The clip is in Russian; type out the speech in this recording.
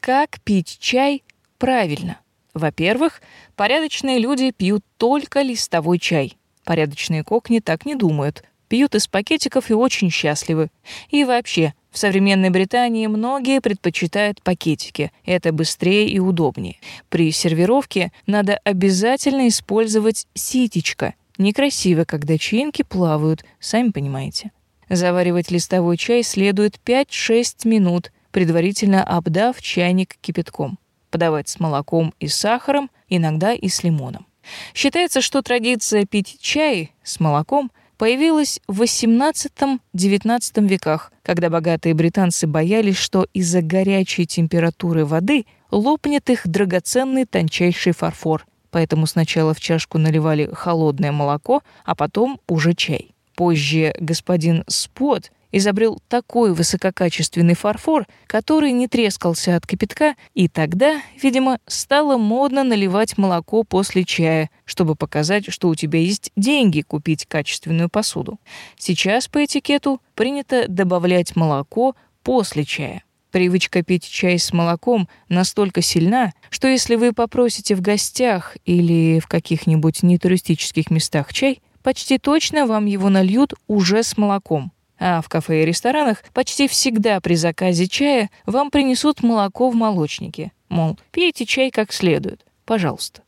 как пить чай правильно. Во-первых, порядочные люди пьют только листовой чай. Порядочные кокни так не думают. Пьют из пакетиков и очень счастливы. И вообще, в современной Британии многие предпочитают пакетики. Это быстрее и удобнее. При сервировке надо обязательно использовать ситечко. Некрасиво, когда чаинки плавают, сами понимаете. Заваривать листовой чай следует 5-6 минут, предварительно обдав чайник кипятком. Подавать с молоком и сахаром, иногда и с лимоном. Считается, что традиция пить чай с молоком появилась в XVIII-XIX веках, когда богатые британцы боялись, что из-за горячей температуры воды лопнет их драгоценный тончайший фарфор. Поэтому сначала в чашку наливали холодное молоко, а потом уже чай. Позже господин Спот изобрел такой высококачественный фарфор, который не трескался от кипятка, и тогда, видимо, стало модно наливать молоко после чая, чтобы показать, что у тебя есть деньги купить качественную посуду. Сейчас по этикету принято добавлять молоко после чая. Привычка пить чай с молоком настолько сильна, что если вы попросите в гостях или в каких-нибудь нетуристических местах чай, почти точно вам его нальют уже с молоком. А в кафе и ресторанах почти всегда при заказе чая вам принесут молоко в молочнике. Мол, пейте чай как следует. Пожалуйста.